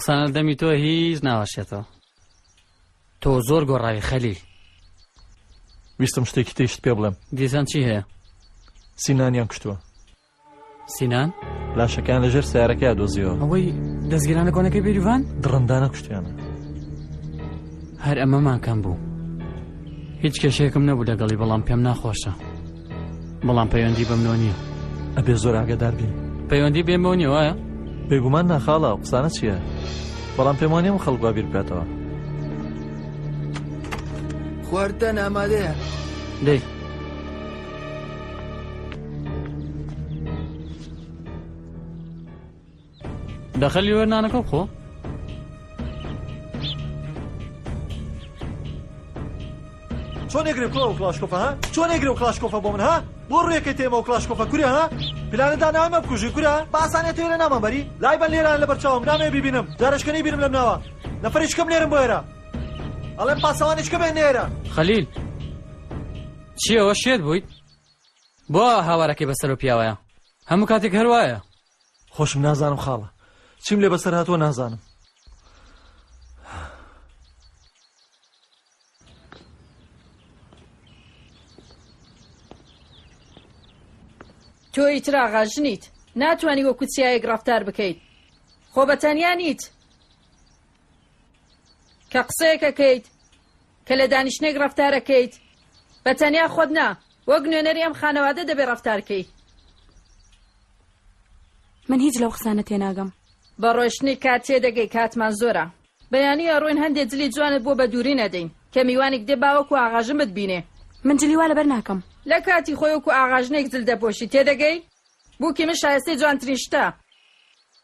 قسانە لە دەمی تۆ هیچ ناوەشێتەوە تۆ زۆر گۆڕاوی خەلیل ویستم شتێکی تریشت پێ بڵێم دیسان چی هەیە سینانیان کوشتووە سینان لاشەکان لەژێر سیارەکەی دۆزیەوە ئەوەی دەستگیرانە کۆنەکەی بێریڤان دڕندانە کوشتیانە هەر ئەمەمان کەم بوو هیچ کێشێکم نەبوو لەگەڵی بەڵام پێم ناخۆشە بەڵام پەیوەندی بەمنەوە نییە ئەبێ زۆر ئاگادار بین پەیوەندی بێمەوە نیە وایە بێگومان ناخاڵە و قسانە چییە بەڵام پێم وانە و خەڵکوا بیر بکاتەوە خواردن ئامادەیە دەی دەخە لێوەر نانەکە بخۆ چۆن نێگرێ کۆ و کلاشکۆفە ها چۆن نێگرێ و کلاشکۆفە بۆ من ها بۆ ڕێکەی تێمە و کلاشکۆفە کورە ها پلانەدا نامە بکوژی کورە باسانێت تێرە نامەبەری لای بەن لێران لە بەرچاوم نامێ ببینم جارشکەنی بینم لەم ناوە نەفرش کەم نێرم بۆێرە ئەڵێم پاسەوانش کە بێ نێرە خەلیل چیەوە شێت بوویت بۆ هاوارەکەی بەسەر و پیاوەیە هەموو کاتێک هەروایە خۆشم نازانم خاڵە چیم لێ بەسەر هاتووە نازانم. تۆ ئیتر ئاغاژنیت ناتوانانی وەکو چیایەک ڕفتار بکەیت خۆ بەتەنیا نیت کە قسەیەکەکەیت کە لە دانیشتێک ڕفتارەکەیت بە تەنیا خۆت نا وەک نوێنەری ئەم خانەوادە دەبێ ڕفتارکەی من هیچ لەو قسانە تێناگەم بە ڕۆشتنی کات تێدەگەی کاتمان زۆرە. بەیانی ئەڕۆین هەندێ جلی جوانت بۆ بە دووری نەدەین کە میوانێک دێ با وەکو ئاغاژن بتبینێ. من جلی وا لەبەر ناکەم. لە کاتی خۆی وەکو ئاغاژنێک جل دەپۆشی تێدەگەی؟ بووکی من شایستەی جوانترین شتە.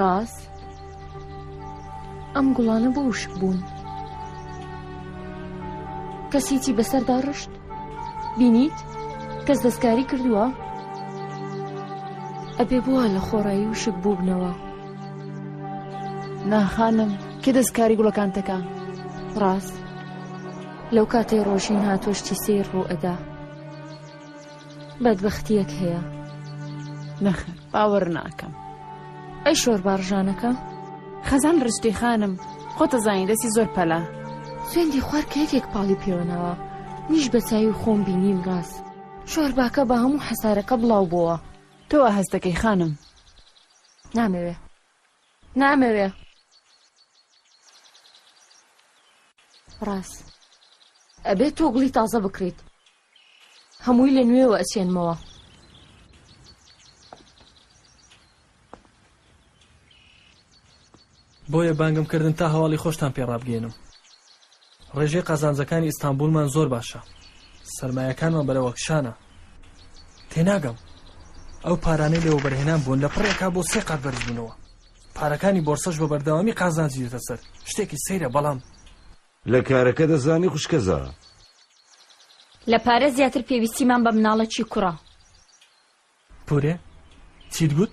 ڕاس ئەم گوڵانە بۆ وشک بوون کەسیی بەسەردا ڕشت بینیت کەس دەستکاری کردووە ئەبێ بووە لە خۆڕایی وشک بووبنەوە ناخانم کێ دەستکاری گوڵەکان تەکە ڕاست لەو کاتەی ڕۆژین هاتۆشتی سیر ڕوو ئەدا بەدبەختیەک هەیە. نەخێر باوەڕ ناکەم. ئەی شۆربا ڕژانەکە؟ خەزان ڕشتی خانم خۆتەزانی دەستی زۆر پەلە. سوێندی خوار کە یەکێک پاڵی پێوە ناوە منیش بە چاوی خۆم بینیم ڕاست شۆرباکە بە هەموو حەسارەکە بڵاو بۆوە. تۆ وا هەست دەکەی خانم؟ نامەوێ نامەوێ. ڕاست ئەبێت تۆ گوڵی تازە بکڕیت. هەمووی لە نوێوە ئەچێنمەوە. بۆیە بانگم کردن تا هەواڵی خۆشتان پێ ڕابگەینم. ڕێژەی قازانجەکانی ئیستانبوولمان زۆر باشە. سەرمایەکانمان بەرەوە کشانە. تێناگەم. ئەو پارانەی لە وەبەرهێنان بوون لە پڕێکا بۆ سێ قات بەرزبوونەوە. پارەکانی بۆرسەش بە بەردەوامی قازانجی دێتە سەر. شتێکی سەیرە بەڵام لە کارەکە دەزانی خوشکە زا. لە پارە زیاتر پێویستیمان بە مناڵەکی کوڕە. پورێ؟ چیت گوت؟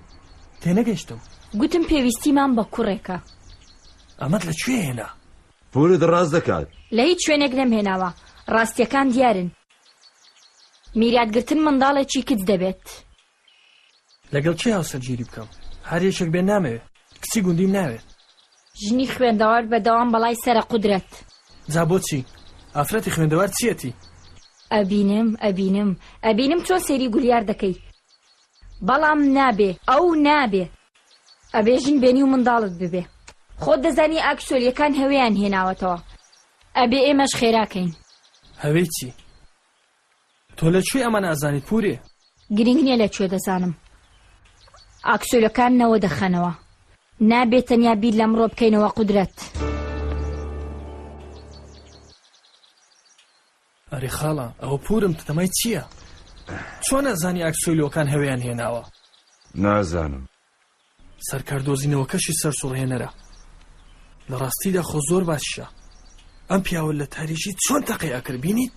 تێنەگەشتم. گوتم پێویستیمان بە کوڕێکە. ئەمەت لە کوێ هێنا؟ پورت ڕاست دەکات. لە هیچ شوێنێک نەمهێناوە. ڕاستیەکان دیارن. میراتگرتن منداڵێکی کچ دەبێت. لەگەڵ کێ هاوسەرگیری بکەم؟ هەر یەکێک بێ نامەوێ. کچی گوندیم ناوێ. ژنی خوێندەوار بەدەوام بەڵای سەرە قودرەت. جا بۆچی؟ ئافرەتی خوێندەوار چییەتی؟ ئەبینم ئەبینم ئەبینم چۆن سەیری گولیار دەکەی بەڵام نابێ ئەو نابێ. ئەبێ ژن بێنی و منداڵت ببێ. خۆت دەزانی ئاکچۆلییەکان هەوێیان هێناوەتەوە. ئەبێ ئێمەش خێرا کەین. هەوێی چی؟ تۆ لە کوێی ئەمان ئەزانیت پورێ. گرینگ نیە لە کوێ دەزانم ئاکسۆلەکان نەوە دەخەنەوە نابێ تەنیا بیر لە مڕۆ بکەینەوە قودرەت. ئەرێ خاڵە ئەوە پورم تەمای چیە چۆن ئەزانی ئاکسۆلۆکان هەوێیان هێناوە. نازانم سەرکار دۆزینەوەکەشی سەرسوڕهێنەرە لە ڕاستیدا خۆ زۆر باشە ئەم پیاوە لە تاریکی چۆن تەقەی ئەکرد بینیت؟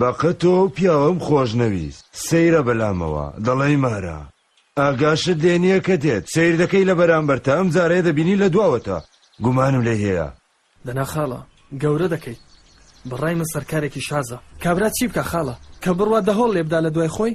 بەقە تۆ ئەو پیاوەم خۆش نەویست سەیرە بەلامەوە دەڵێی مارە ئاگاشت لێ نیە کە دێت سەیر دەکەی لە بەرامبەرتا ئەم جارەیە دەبینی لە دواوەتە گومانم لێی هەیە. دەنا خاڵە گەورە دەکەیت بەڕای من سەرکارێکی شازە. کابرا چی بکا خاڵە کە بڕوات دەهۆڵ لێبدا لە دوای خۆی؟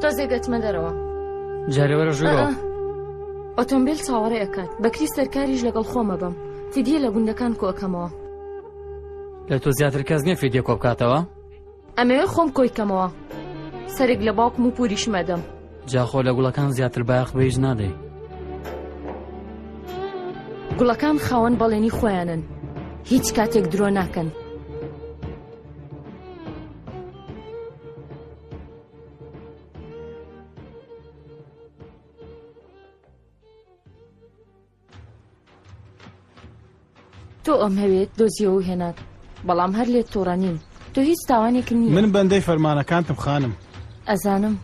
تۆزێ دەتمە دەرەوە جارێوەرە ژوورەوە ئۆتۆمبیل چاوەڕێ ئەکات بەکری سەرکاریش لەگەڵ خۆمە بم فیدیە لە گوندەکان کۆکەمەوە لە تۆ زیاتر کەس نیە فیدیە کۆبکاتەوە ئەمەوێ خۆم کۆیکەمەوە سەرێک لە باوکم و پوریشمەدەم جاخۆ لە گوڵەکان زیاتر بایەخ بە هیچ نادەی گوڵەکان خاوەن بەڵێنی خۆیانن هیچ کاتێک درۆ ناکەن تۆ ئەم هەوێت دۆزیەوە و هێنات بەڵام هەر لێت تووڕە نیم تۆ هیچ تاوانێکم نییە من بەندەی فەرمانەکانتم خانم ئەزانم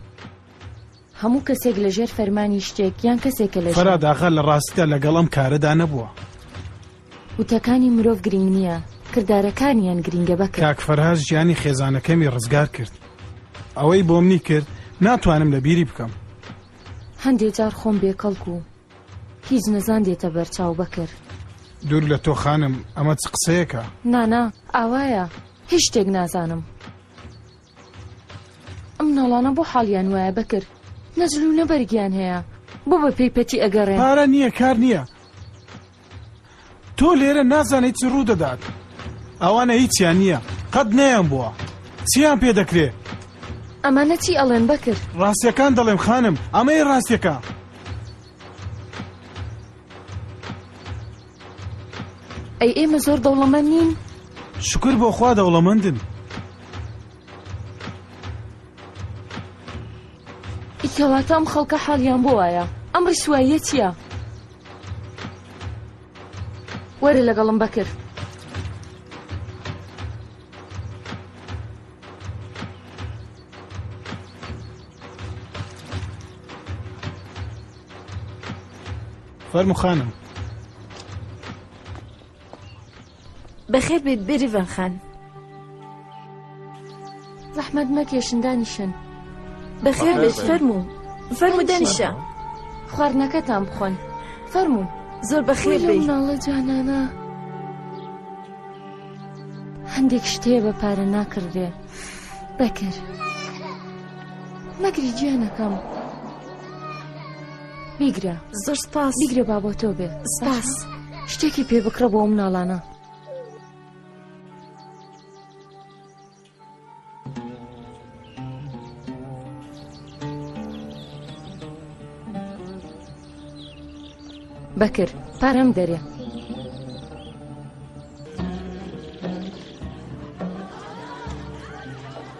هەموو کەسێک لە ژێر فەرمانی شتێک یان کەسێکە لە فەراد ئاغا لە ڕاستیدا لەگەڵ ئەم کارەدا نەبووە وتەکانی مرۆڤ گرنگ نییە کردارەکانیان گرنگە بەکە کاک فەرهاز ژیانی خێزانەکەمی ڕزگار کرد ئەوەی بۆمنی کرد ناتوانم لە بیری بکەم هەندێ جار خۆم بێ کەڵک و هیچ نەزان دێتە بەر چاو بەکر. دوور لە تۆ خانم، ئەمە چ قسەیەکە؟ نا نا، ئاوایە، هیچ شتێک نازانم. ئەم مناڵانە بۆ حاڵیان وایە بەکر، نە جل و نە بەرگیان هەیە، بۆ بە پێی پەتی ئەگەڕێن؟ پارە نییە، کار نییە. تۆ لێرە نازانی چی ڕوو دەدات ئەوانە هیچیان نییە قەت نەیان بووە چیان پێ دەکرێ ئەمانە چی ئەڵێن بەکر ڕاستیەکان دەڵێم خانم ئەمەی ڕاستیەکە ئەی ئێمە زۆر دەوڵەمە نین شکر بۆ خوا دەوڵەمەندن کەواتە ئەم خەڵکە حاڵیان بۆ وایە ئەم ڕیسواییە چییە؟ وەرە لەگەڵم بەکر. فەرمو خانم. بەخێر بێیت بێریڤان خان. زەحمەت مەکێشن دانیشن. بەخێر بێیت فەرموو فەرموو دانیشە. خواردنەکەتان بخۆن فەرموو. زۆر بەخێر بێیت. مناڵە جانانە. هەندێک شتەیە بە پارە ناکڕرێ بەکر مەگری گیانەکەم. بیگرە زۆر سپاس بیگرە با بۆ تۆ بێ سپاس شتێکی پێ بکڕە بۆ مناڵانە بەکر پارەم دەرێ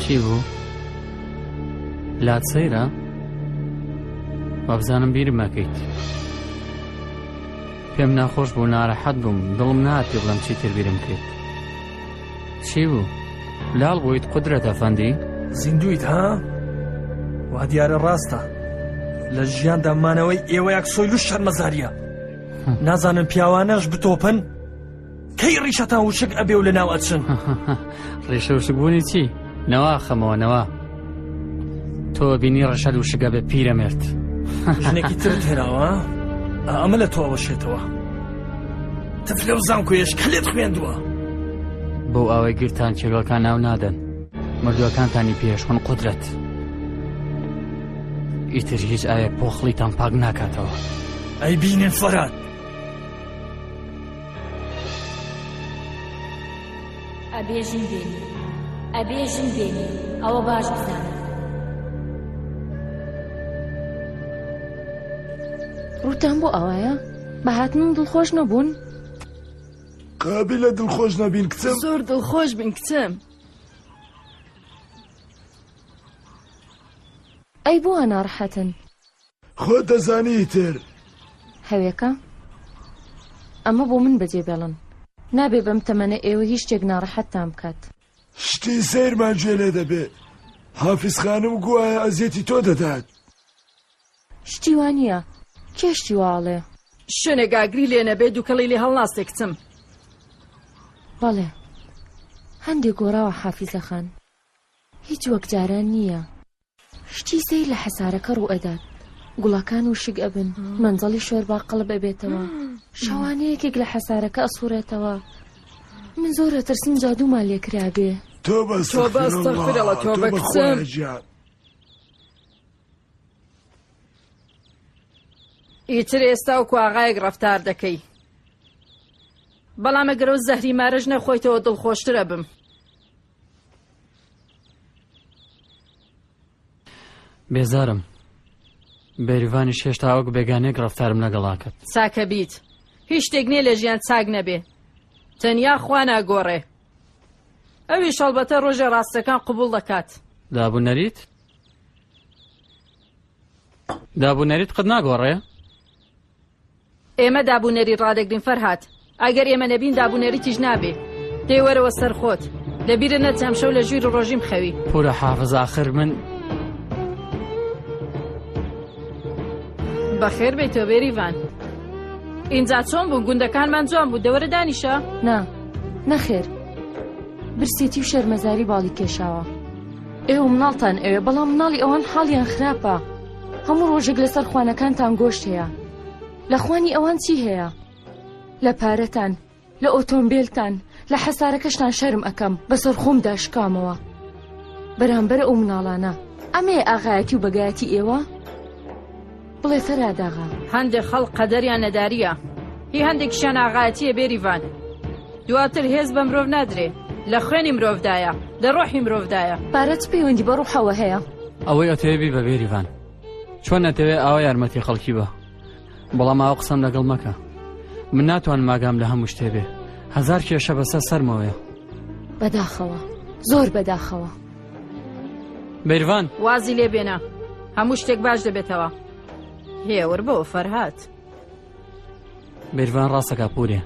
چی بوو؟ لات سەیرە؟ وابزانم بیرم مەکەیت پێم ناخۆش بوو ناڕەحەت بووم دڵم ناتی بڵم چیتر بیرم کرد چی بوو؟ لال بوویت قدرەت ئەفەندی؟ زیندویت ها؟ وا دیارە ڕاستە لە ژیاندا مانەوەی ئێوەیەک سۆیل و شەرمەزاریە نازانن پیاوانەش بتۆپن کەی ڕیشەتان وشک ئەبێ و لە ناو ئەچن ڕیشە وشکبوونی چی؟ نەوا خەمەوە نەوا تۆ بینی ڕەشەل و شگە بێ پیرە مرد ژنێکی ترت هێراوە ئەمە لە تۆوە شێتەوە تف لەو زانکۆیش کە لێت خوێندووە بۆ ئەوەی گرتان چێگەڵکان ناو نادەن مردوەکانتانی پێشخن قدرەت ئیتر هیچ ئایا پۆخڵیتان پاک ناکاتەوە ئەی بینێن فەرات ئەبێ ژن بێنی ئەبێ ژن بێنی ئەوە باش بزانە ڕوتان بۆ ئەوەیە بە هاتنم دڵخۆش نەبوون قابی لە دڵخۆش نەبین کچم زۆر دڵخۆش بین کچم ئەی بۆ ناڕحەتن خۆت دەزانی ئیتر. هەوێکە، ئەمە بۆ من بەجێ بێڵن. نابێ بەم تەمەنە ئێوە هیچ شتێک ناڕەحەتتان بکات. شتی سەیرمان گوێ لێ دەبێ. حافیز خانم گوایە ئەزیەتی تۆ دەدات. شتی وا نییە. کێ شتی وا ئەڵێ؟ شوێنێک ئاگری لێ نەبێ دووکەڵی لێ هەڵناستێ کچم. بەڵێ، هەندێ گۆڕاوە حافیزە خان. هیچ وەک جاران نییە. شتی سەیر لە حەسارەکە ڕوو ئەدات گوڵەکان و شک ئەبن مەنزەڵی شۆربا قەڵب ئەبێتەوە شەوانەیەکێک لە حەسارەکە ئەسوڕێتەوە من زۆر ئەترسم جادومان لێکرابێ تۆ بەستەفرەڵە تۆ بەکچم ئیتر ئێستا و کواغایەک ڕفتار دەکەی بەڵام ئەگەرەوە زەهری مارەژ نەخۆیتەوە دڵخۆشترە بم بێزارم بێریڤانیش هێشتا وەک بێگانێک ڕفتارم لەگەڵاکرد چاکە بیت هیچ شتێک نییە لە ژیان چاک نەبێ تەنیا خوا ناگۆڕێ ئەوی شەڵبەتە ڕۆژێ ڕاستەکان قوبول دەکات دابوو نەریت دابوو نەریت قەت ناگۆڕێ ئێمە دابونەری ڕادەگرین فەرهاد ئەگەر ئێمە نەبین دابونەریتیش نابێ دەی وەرەوە سەر خۆت لەبیرە نەچێ ئەمشەو لە ژووری ڕۆژیم خەوی پورە حافز ئاخر من بەخێر بێ تۆ بێریڤان ئینجا چۆن بوو گوندەکانمان جوان بوو دەوەرە دانیشە نا نەخێر برسێتی و شەرمەزاری باڵی کێشاوە ئێوە مناڵتان ئەوێ بەڵام مناڵی ئەوان حاڵیان خراپە هەموو ڕۆژێک لەسەر خوانەکانتان گۆشت هەیە لە خوانی ئەوان چی هەیە لە پارەتان لە ئۆتۆمبیلتان لە حەسارەکەشتان شەرم ئەەکەم بەسەر خۆمدا شکامەوە بەرامبەر ئەو مناڵانە ئەمێ ئاغایەتی و بەگایەتی ئێوە بڵێ فەراداغا هەندێک خەڵ قەدەریان نەداریە هی هەندێکشیان ئاغایەتیە بێریڤان دواتر هێز بە مرۆڤ نادرێ. لە خوێنی مرۆڤدایە. لە ڕۆحی مرۆڤدایە. پارە چ پەیوەندی بە ڕوحەوە هەیە؟ ئەوەی ئەتەوێ بی بە بێریڤان. چۆن ئەتەوێ ئاوا یارمەتی خەڵکی بە. بەڵام ئاوا قسەم لەگەڵ مەکە. من ناتوان ماگام لە هەموو شتێ بێ. هەزار کێشە بەسە سەرمەوەیە. بەداخەوە. زۆر بەداخەوە. بەیرڤان وازی لێ بێنە. هەموو شتێک باش دەبێتەوە. هێور بۆ فەرهات. بێرڤان ڕاستەکە پورێ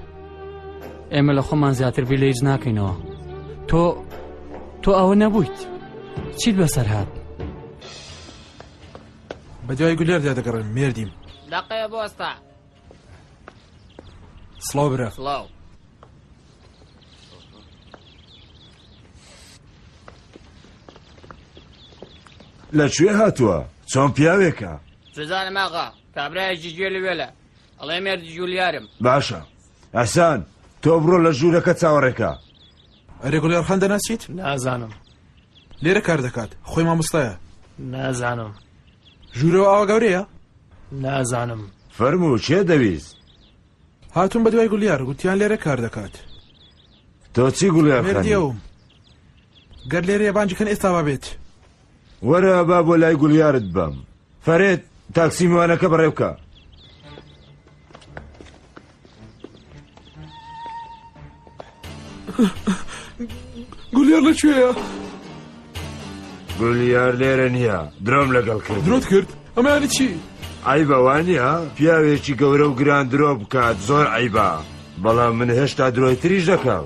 ئێمە لە خۆمان زیاتر بی لە هیچ ناکەینەوە تۆ تۆ ئەوە نەبوویت چیت بەسەر هات بە دوای گولێردا دەگەڕێن مردیم دەقەیە بۆستا سڵاو برا سڵاو لەکوێ هاتووە چۆن پیاوێکە جزانماغا کابرایەکی گوێ لە وێلە ئەڵێ مێردی جولیارم. باشە ئەسان تۆ بڕۆ لە ژوورەکە چاوەڕێکە. ئەرێ گولیارخان دەناسیت؟ نازانم. لێرە کار دەکات خۆی مامۆستایە. نازانم. ژوورەوە ئاوا گەورەیە؟ نازانم. فەرموو چێ دەویست؟ هاتووم بە دوای گولیار گوتیان لێرە کار دەکات. تۆ چی گولیار مێردیەوم. گەر لێرەیە بانجکن ئێستا بابێت. وەرە با بۆ لای گوڵیارت بەم فەرێت تاکسی میوانەکە بەڕێ بکە گولیار لەکوێیە؟ گولیار لێرە نییە درۆم لەگەڵ کرد درۆت کرد ئەمانی چی؟ ئای بەوانە پیاوێکی گەورە و گران درۆ بکات زۆر ئەیبا بەڵام من هێشتا درۆی تریش دەکەم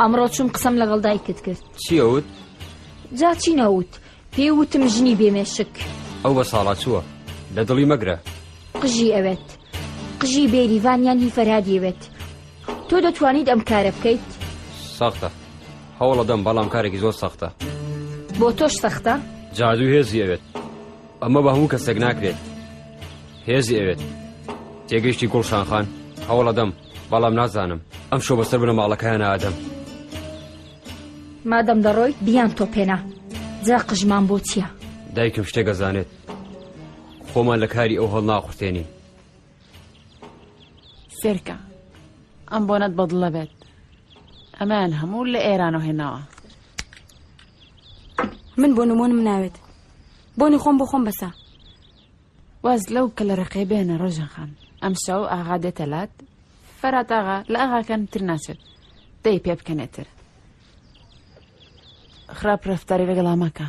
ئەمڕۆ چوم قسەم لەگەڵ دایکت کرد چیەوت؟ جا چی نەوت پێی وتم ژنی بێمێشک ئەو بە ساڵا چووە لە دڵی مەگرە قژی ئەوێت قژی بێریڤانیان هی فەرادیەوێت تۆ دەتوانیت ئەم کارە بکەیت سەختە هەوڵە دەم بەڵام کارێکی زۆر سەختە بۆ تۆش سەختە جادو هێزی ئەوێت ئەمە بە هەموو کەسێک ناکرێت هێزی ئەوێت تێگەیشتی گوڵشان خان هەوڵەدەم بەڵام نازانم ئەم شۆ بەسەر بنە ماڵەکەیان ئادەم مادەم دەڕۆی بیان تۆ پێنا جا قژمان بۆ چییە دایکم شتێک گەزانێت خۆمان لە کاری ئەو هەڵ ناقورتێنی سێرکە ئەم بۆنەت بەدڵە بێت ئەمەیان هەموو لە ئێرانەوە هێناوە من بۆ نمۆن مناوێت بۆنی خۆم بۆ خۆم بەسە واز لەو کە لە ڕقێ بێنە ڕۆژن خان ئەم شەو ئاغا دێتە لات فەرات ئاغا لە ئاغاکان تر ناچێت دەی پێ بکەنێتر خراپ ڕفتاری لەگەڵا مەکە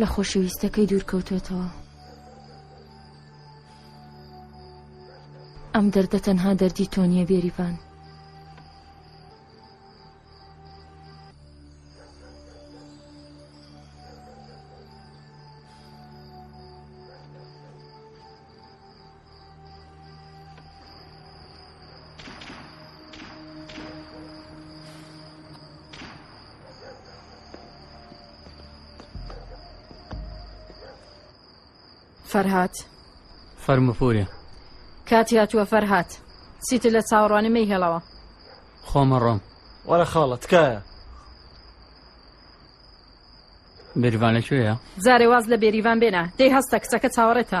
لە خۆشەویستەکەی دوورکەوتۆتەوە. ئەم دەردە تەنها دەردی تۆ نییە بێریڤان. فەرهات فەرمەپورێ کاتی هاتووە فەرهات چیتر لە چاوەڕوانی مەی هێڵەوە خۆمەڕۆم وەرە خاڵە تکایە بێریوان لە کوێیە جارێ واز لە بێریوان بێنە دەی هەستە کچەکە چاوەڕێتە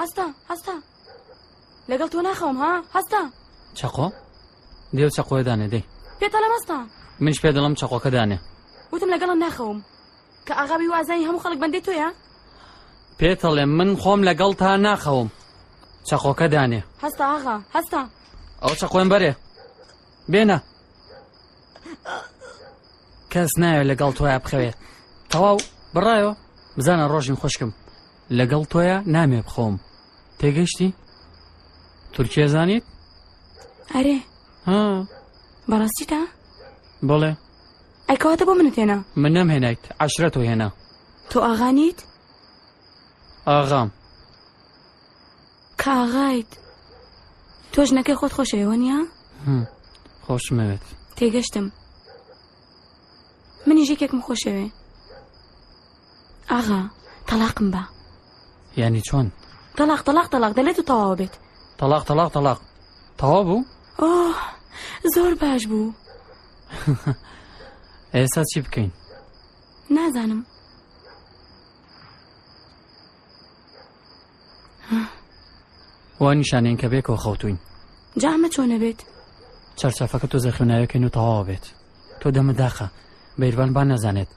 هەستە هەستە لەگەڵ تۆ ناخەوم ها هەستە چەقۆ دێو چەقۆی دانێ دەی پێتەڵە مەستە منش پێ دەڵم چەقۆکە دانێ وتم لەگەڵم ناخەوم کە ئاغاوی وازانی هەموو خەڵک بەندێ تۆیە پێتەڵێ من خۆم لەگەڵ تا ناخەوم چەقۆکە دانێ هەستا ئاغا هەستا ئەو چەقۆێن بەرێ بێنە کەس نایە لەگەڵ تۆیا بخەوێ تەواو بڕایەوە بزانە ڕۆژین خوشکم لەگەڵ تۆیە نامێ بخۆم تێگەشتی تورکیە زانیت ئەرێ ها بەڕاستیدا بڵێ ئەکەواتە بۆ منت هێنا من نەم هێنایت عشرەت و هێنا تۆ ئاغانیت ئاغام کاغایت تۆ ژنەکەی خۆت خۆشەوە نیە هم، خۆشمەوێت تێگەشتم منی ژێکێکم خۆشەوێ ئاغا تەڵاقم بە. یانی چۆن؟ تەڵاق تەڵاق تەڵاق دەلێت و تەواوە بێت. تەڵاق تەڵاق تەڵاق تەوا بوو؟ ئۆه زۆر باش بوو. ئێستا چی بکەین؟ نازانم. وا نیشانەن کە بێکەوە خەوتوین جا ئەمە چۆنە بێت چارچافەکە تۆ زەخێناوەکەین و تەواوە بێت تۆ دەمە داخە بەیروان با نازانێت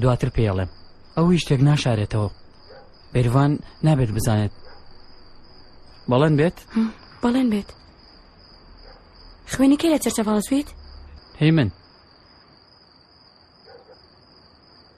دواتر پێڵێم ئەوی شتێک ناشارێتەوە بەیروان نابێت بزانێت بەڵێن بێت بەڵێن بێت خوێنی کێ لە چەرچەڤڵ سویت هی من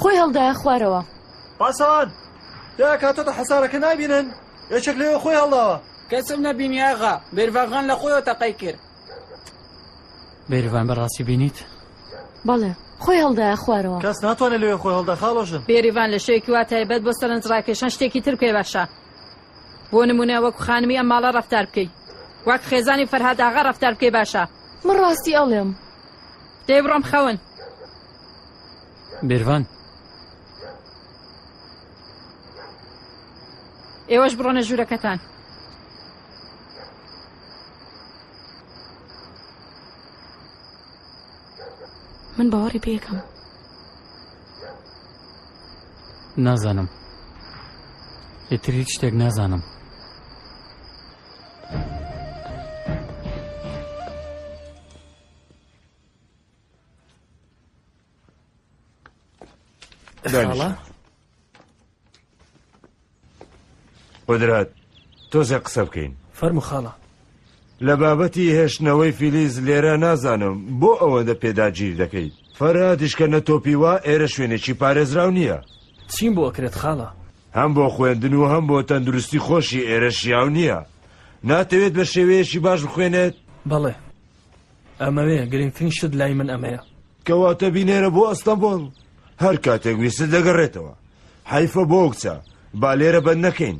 خۆی هەڵدایە خوارەوە. پاسەوان، دایەک هاتۆتە حەسارەکە نابینن؟ یەکێک لەوێ خۆی هەڵداوە. کەسم نەبینی ئاغا، بێرڤانغان لە خۆیەوە تەقەی کرد. بێرڤان بەڕاستی بینیت؟ بەڵێ، خۆی هەڵدایە خوارەوە. کەس ناتوانێت لەوێ خۆی هەڵدا خاڵۆژن. بێریڤان لە شەیەکی وا تایبەت بۆ سەرنج ڕاکێشان شتێکی تر بکەی باشە. بۆ نمونە وەکو خانمی ئەم ماڵە ڕەفتار بکەی. وەک خێزانی فەرهاد ئاغا ڕەفتار بکەی باشە. من ڕاستی ئەڵێم. دەی بڕۆم خەون. بێرڤان ئێوەش بڕۆنە ژوورەکەتان من باوەڕی پێکەم نازانم ئێتر هیچ شتێک نازانم خاڵە قدرات تۆزێ قسە بکەین فەرمو خاڵە لە بابەتی هێشتنەوەی فیلیز لێرە نازانم بۆ ئەوەندە پێداگیر دەکەیت فەرادیشکە نە تۆپیوە ئێرە شوێنێکی پارێزراو نییە چیم بۆ ئەکرێت خاڵە هەم بۆ خوێندن و هەم بۆ تەندروستی خۆشی ئێرە شیاو نییە ناتەوێت بە شێوەیەکی باش بخوێنێت بەڵێ ئەمەوێ گرنگترین شت لای من ئەمەیە کەواتە بینێرە بۆ ئەستەمبۆڵ هەر کاتێک ویست دەگەڕێتەوە حیفە بۆ کچە با لێرە بەند نەکەین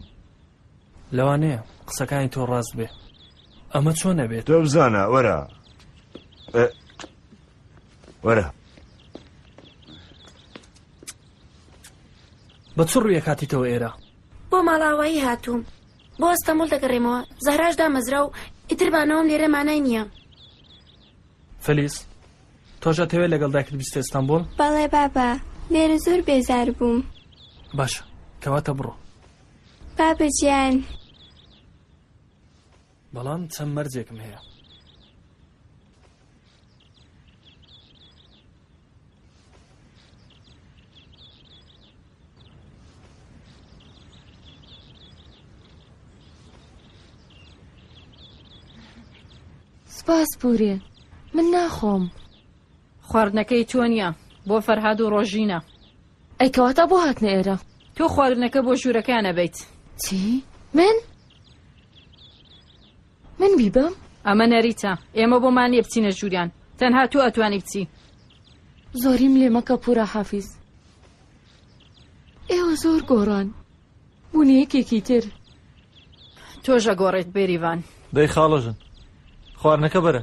لەوانەیە قسەکانی تۆ ڕاست بێ ئەمە چۆن نەبێت تۆ بزانە وەرە وەرە بە چ ڕویە کاتیتەوە ئێرە بۆ ماڵاوایی هاتووم بۆ ئەستەمبوڵ دەگەڕێمەوە. زەهراش دامەزرا و، ئیتر مانەوەم لێرە مانای نییە. فەلیس، تۆش ئەتەوێ لەگەڵ دایکت بیستە ئەستەمبوڵ؟ بەڵێ بابە، لێرە زۆر بێزار بووم. باشە، کەواتە بڕۆ. بابەجیان. بەڵام چەند مەرجێکم هەیە. سپاس پورێ من ناخۆم خواردنەکەی تۆ نییە بۆ فەرهاد و ڕۆژینە ئەی کەواتە بۆ هاتنە ئێرە تۆ خواردنەکە بۆ ژوورەکانە بیت چی من؟ من بیبەم؟ ئەمە نەریتە ئێمە بۆمان نیە بچینە ژووریان تەنها تۆ ئەتوانی بچی زۆریم لێ مەکە پورە حافیز ئێوە زۆر گۆڕان بوونە یەکێکی تر تۆژە گۆڕێت بێریڤان دەی خاڵەژن خواردنەکە بەرە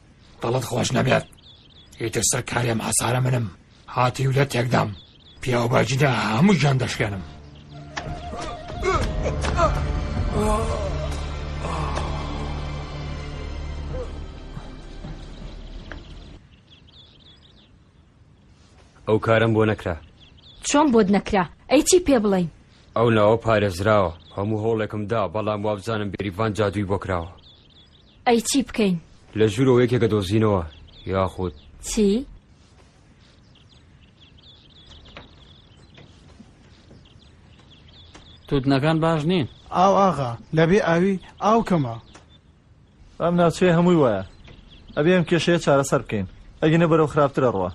دڵت خۆش نەبێت ئیتر سەر کارێم ئاسارە منم هاتی و لە تێکدام پیاو باجیدا هەموو گیان دەشکێنم ئەو کارم بۆ نەکرا چۆن بۆت نەکرا ئەی چی پێ بڵین ئەو ناوە پارێزراوە هەموو هەوڵێکم دا بەڵام وابزانم بێریڤان جادووی بۆ کراوە ئەی چی بکەین؟ لە ژوورەوە یەکێکە دۆزینەوە یاخود چی؟ توتنەکان باش نین ئاو ئاغا لەبێ ئاوی ئاو کەمە ئەم ناوچەیە هەمووی وایە ئەبێ ئەم کێشەیە چارەسەر بکەین ئەگەنە بەرەو خراپترە ڕوە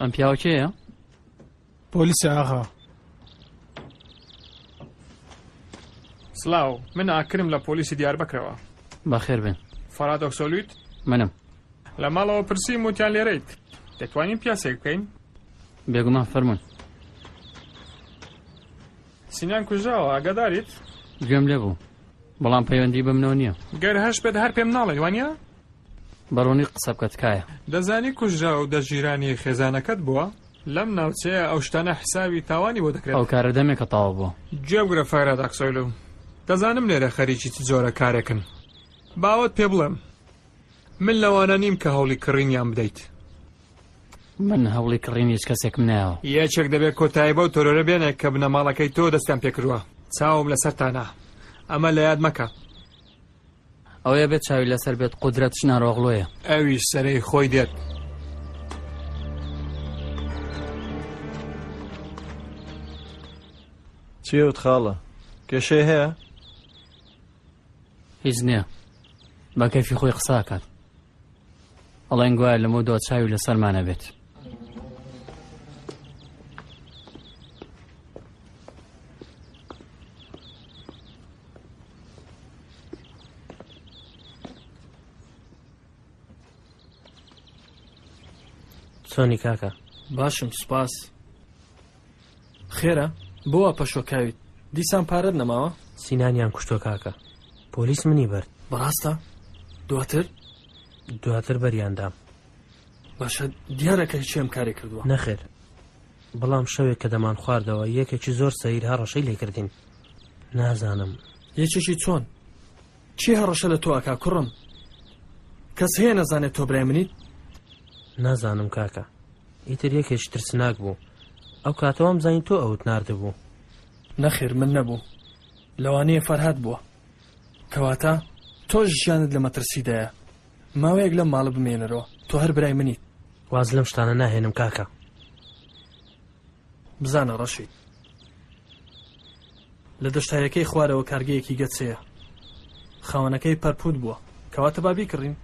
ئەم پیاوە کێیە؟ پۆلیسە ئاغا سلااو من ئاکرم لە پۆلیسی دیار بکرەوە بەخێر بن فەرادۆکسۆلویت منم لە ماڵەوە پرسی موتیان لێرەیت دەتوانین پیاسێک بکەین بێگومان فەرمونون سینان کوژاوە ئاگاداریت گوێم لێ بوو بەڵام پەیوەندی بەمنەوە نییە گەر هەش بێت هەر پێم ناڵێ وانە بەڕوونی قسە بکە تکایە. دەزانی کوژراو دە ژیرانی خێزانەکەت بووە؟ لەم ناوچەیە ئەو شتانە حسابی تاوانی بۆ دەکرێت. ئەو کارە دەمێکە تەواو بووە. گوێ بگرە فایراد ئاکسۆیلو، دەزانم لێرە خەریکی چ جۆرە کارێکن. با ئەوەت پێ بڵێم، من لەوانە نیم کە هەوڵی کڕینیان بدەیت. من هەوڵی کڕینی هیچ کەسێکم نایەوە. یەکێک دەبێت کۆتایی بەو تەرۆرە بێنێت کە بنەماڵەکەی تۆ دەستیان پێ کردووە. چاوم لەسەرتانە. ئەمە لە یاد مەکە. ئەوەیە بێت چاوی لەسەر بێت قدرەت شنارۆغلۆیە ئەویش سەرەی خۆی دێت چێوت خاڵە کێشەی هەیە هیچ نییە بە کەفی خۆی قساکات ئەڵێن گوایە لەمە دو چاوی لەسەرمانە بێت چۆنی کاکە باشم سوپاس خێرە بۆە پەشۆکاویت دیسان پارەت نەماوە سینانیان کوشتۆ کاکە پۆلیس منی برد بەڕاستە دواتر دواتر بەریاندام باشە دیارەکە هیچم کارێک کردووە نەخێر بەڵام شەوێک کە دەمان خواردەوە یەکێکی زۆر سەیر هەڕەشەی لێکردین نازانم یەکێکی چۆن چی هەڕەشە لە تۆ ئەکا کوڕم کەس هەیە نەزانێت تۆ برای منیت نازانم کاکە ئیتر یەکێش ترسناک بوو ئەو کاتەوەم زانین تۆ ئەوت نردبوو نەخێر من نەبوو لەوانەیە فەرهاد بووە کەواتە تۆش ژیانت لە مەترسیدایە ماوەیەک لەم ماڵە بمێنەرەوە تۆ هەر برای منیت واز لەم شتانە ناهێنم کاکە بزانە ڕەشید لە دەشتایەکەی خوارەوە کارگەیەکی گەچەیە خاوەنەکەی پەرپوت بووە کەواتە با بیکڕین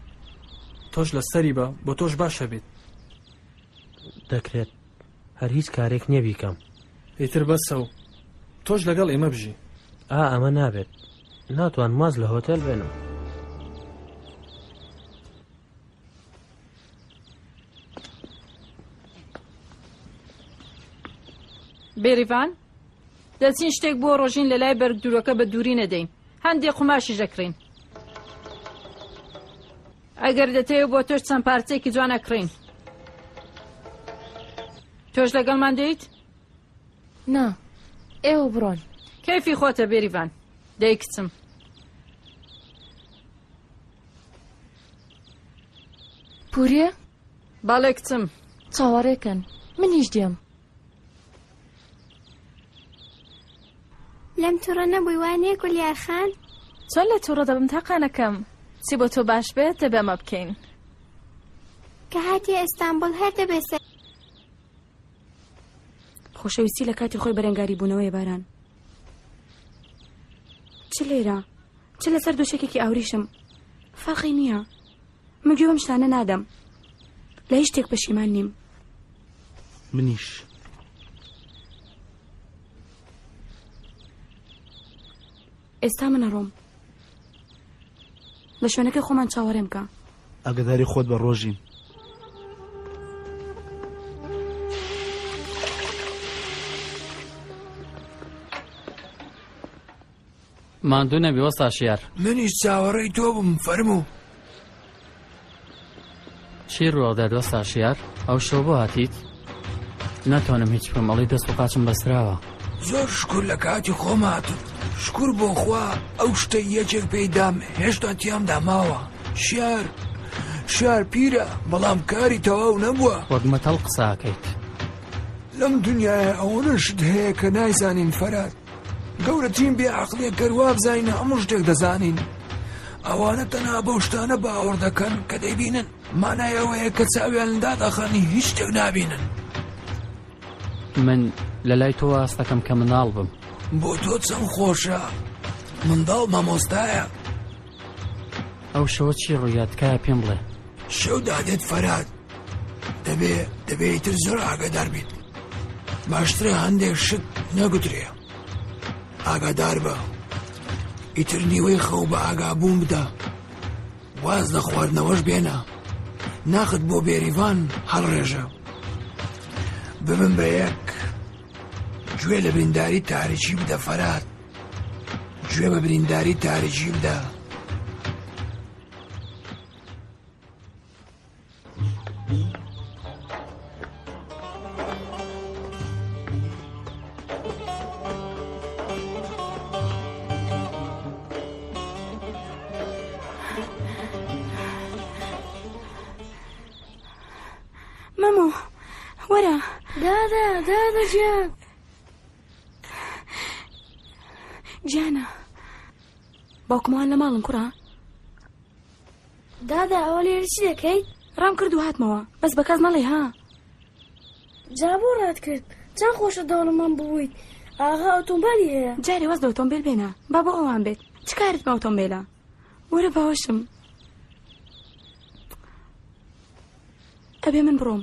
تۆش لە سەری بە بۆ تۆش باشە بێت دەکرێت هەر هیچ کارێک نییە بیکەم ئیتر بەسە و تۆش لەگەڵ ئێمە بژی ئا ئەمە نابێت ناتوان ماز لە هۆتێل بێنم بێریڤان دەچین شتێک بۆ ڕۆژین لە لای بەرگ دوورەکە بە دووری نەدەین هەندێک قوماشیش دەکڕین ئەگەر دەتەوێت بۆ تۆش چەند پارچێکی جوان ئەکڕین تۆش لەگەڵمان دەیت نا ئێوە بڕۆن کەفی خۆتە بێریڤان دەی کچم پوریە؟ بەڵێ کچم چاوەڕێکەن منیش دێم لەم توڕە نەبووی وانێ گولیار خان چۆن لە توڕە دەبم تاقانەکەم چی بۆ تۆ باش بێت دەبێمە بکەین کە هاتی ئەستانبول هەر دەبێت خۆشەویستی لە کاتی خۆی بەرەنگاری بوونەوەی باران چ لێرە چ لەسەر دووشێکێکی ئاوریشم فەرقی نییە من گوێ بەم شتانە نادەم لە هیچ شتێک پەشیمان نیم منیش ئێستا من ئەڕۆم لە شوێنەکەی خۆمان چاوەڕێم کە ئاگداری خۆت بە ڕۆژین ماندوو نەبی وەستا شیار منیش چاوەڕێی تۆ بووم فەرموو چی ڕوەدا دۆ ساشیار ئەو شەو بۆ هاتیت ناتوانم هیچ بکەم ئەڵی دەست وقاچم بەسراوە زۆر شکر لە کاتی خۆماتم شکر بۆ خوا ئەو شتە یەکێک پێدام هێشتا تیام داماوە شار شار پیرە بەڵام کاری تەواو نەبووە وەک مەتەڵ قساکەیت لەم دنیاە ئەوەنە شت هەیە کە نایزانین فەرات گەورەترین بێ عقلیە گەر وابزانین هەموو شتێک دەزانین ئەوانە تەنها بەو شتانە باوەڕ دەکەن کە دەیبینن مانای ئەوەیە کە چاویان دادەخەنی هیچ شتێک نابینن من لە لای تۆ واز دەکەم کە مناڵ بم بۆ تۆ چەند خۆشە منداڵ مامۆستایە ئەو شەوە چی ڕوویە تکایە پێم بڵێ شەو دادێت فەرات دەبێ دەبێتر زۆر ئاگادار بیت باشترە هەندێک شت نەگوترێ ئاگادار بە ئیتر نیوەی خەو بە ئاگابووم بدە واز لە خواردنەوەش بێنە ناخت بۆ بێریڤان هەڵڕێژە ببم بە یەک گوێ لە برینداری تاریکی بدە فەرات گوێ بە برینداری تاریکی بدا مەمۆ وەرە دادا دادا جیان گیانە باوکمەوان لە ماڵن کوڕە دادا ئەوە لێرە چی دەکەیت ڕام کرد و هاتمەوە بەس بە کەس نەڵێ ها جا بۆ ڕات کرد چەند خۆشە دەوڵەمەند بوویت ئاغا ئۆتۆمبیلی هەیە جارێ واز لە ئۆتۆمبیل بێنە با بۆ ئەوان بێت چ کارت بە ئۆتۆمبیلە وەرە باوەشم ئەبێ من بڕۆم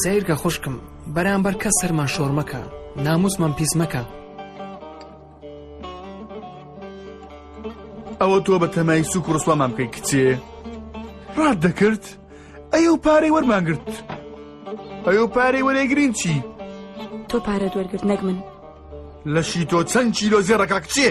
سەیرکە خوشکم بەرامبەر کە سەرمان شۆرمەکە ناموسمان پیسمەکە ئەوە تۆ بە تەمای سوک ڕسوامان بکەی کچێ ڕات دەکرد ئەی و پارەی وەرمانگرت ئەی و پارەی وەرێگرین چی تۆ پارە دوەرگرت نەک من لەشی تۆ چەند چیلۆ زێڕەکە کچێ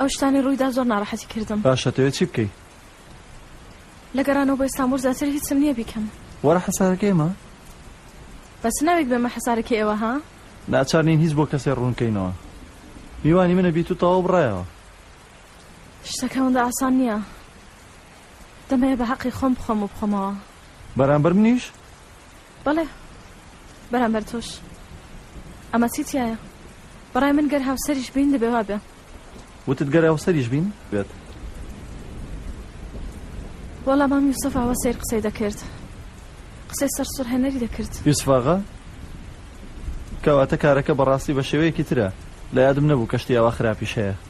ئەو شتانی ڕوویدا زۆر ناڕەحەتی کردم باشە تەوێ چی بکەی لە گەرانەوە بە ئێستامۆر زیاتر هیچم نییە بیکەم وەرە حەسارەکە ئێمە بەس ناوێک بێمە حەسارەکە ئێوە ها ناچار نین هیچ بۆ کەسێ ڕوونکەینەوە میوانی منە بیت و تەواو بڕایەوە شتەکە ئەوەندە ئاسان نییە دەمەوێت بە حەقی خۆم بخۆم و بخۆمەوە بەرامبەر منیش؟ بەڵێ بەرامبەر تۆش ئەمە چی تایە بەڕای من گەر هاوسەریش بین دەبێ وا بێ وتت گەر هاوسەریش بین بێت وەڵام مام یوسفاوە سیر قسەی دەکرد قسەی سەر سوور هەنەری دەکرد یوسفاغا کەواتە کارەکە بەڕاستی بە شێوەیەکی ترە لە یادم نەبوو کەشتی ئەوە خراپیش هەیە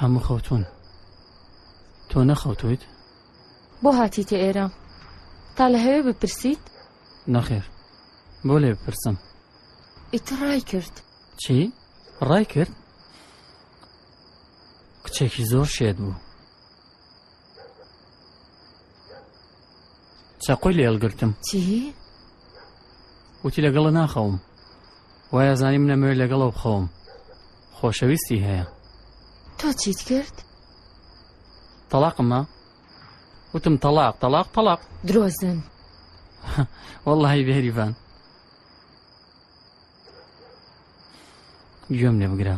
هەموو خەوتوون تۆ نەخەوتویت؟ بۆ هاتیتە ئێرە تا لە هەوێ بپرسیت؟ نەخێر بۆ لێ بپرسم ئیتر ڕای کرد چی؟ ڕای کرد؟ کچێکی زۆر شێت بوو چەقۆی لێڵ گرتم چی؟ وتی لەگەڵە ناخەوم وایە زانی منەمەوێت لەگەڵە بخەوم خۆشەویستی هەیە تۆ چیت کرد؟ تەلاقمە وتم تەلاق تەلاق تەلاق درۆزن واللهی بێریڤان گوێم لێ بگرە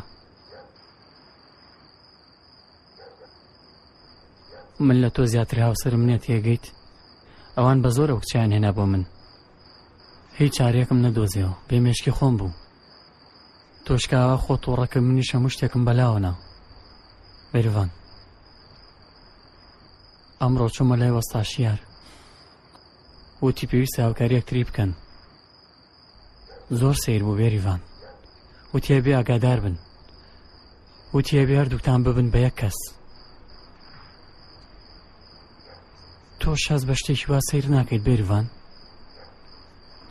من لە تۆ زیاتر هاوسرم نێت تێگەیت ئەوان بە زۆرە کچیان هێنا بۆ من هیچ چارێکم نەدۆزیەوە بێ مێشکی خۆم بوو تۆشکاوە خۆ تۆڕەکە منیش هەموو شتێکم بەلاوەنا بێرڤان ئەمڕۆ چوومە لای وەستاشیار وتی پێویست هاوکاریەکتری بکەن زۆر سیر بوو بێریڤان وتیای بێ ئاگادار بن وتیای بێ هەردووکتان ببن بە یەک کەس تۆ شاز بە شتێکی وا سیر ناکەیت بێریڤان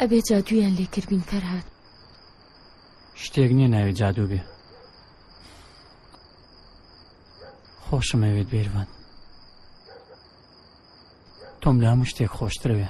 ئەبێ جادویان لێکردبین فەرهاد شتێک نییە ناوێت جادوو بێ خۆشمەوێت بێرمان تۆم لە هەموو شتێک خۆشترەوێ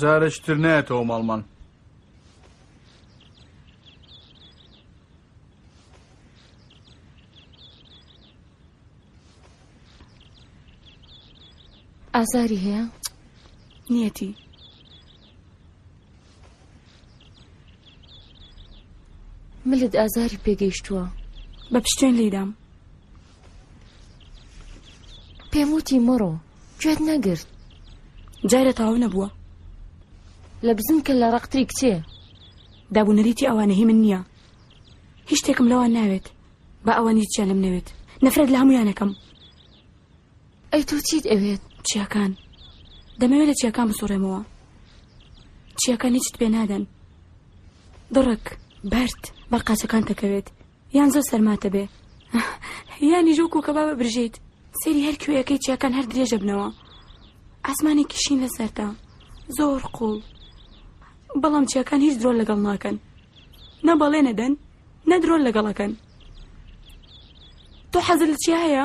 جارە شتر نایەتەوە ماڵمان ئازاری هەیە نیەتی ملت ئازاری پێگەیشتووە بە پشتێن لیدام پێم وتی مەڕۆ گوێت نەگرت جارە تاو نەبووە لە بزن کە لە ڕەقتری کچێ دابوونەریتی ئەوانەهی من نییە هیچ شتێکم لەوان ناوێت بە ئەوان هیچیان لەم نەوێت نەفرەت لە هەمویانەکەم ئەی تۆ چیت ئەوێت؟ چیاکان دەمەوێت لە چیاکان بسوڕێمەوە چیاکان هیچت پێ نادەن دڕک بەرد بەر قاچەکان تەکەوێت یان زۆر سەرماتە بێ یانی ژۆ کۆکە بابە برژیت سێری هەر کوێیەکەی چیاکان هەر درێژە بنەوە ئاسمانی کیشین لە سەرتا زۆر قوڵ بەڵام چیاکان هیچ درۆن لەگەڵ ناکەن نە بەڵێ نەدەن نە درۆن لەگەڵەکەن تۆ حەزل چی هەیە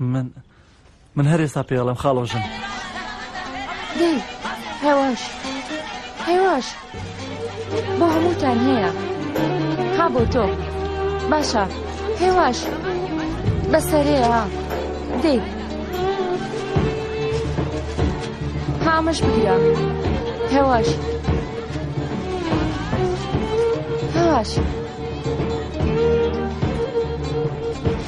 من من هەر ئێستا پێڵم خاڵۆژن دەی هێواش هێواش بۆ هەمووتان هەیە ها بۆ تۆ باشە هێواش بەسەرەیە دەی هامەش بگرە هێواش هێواش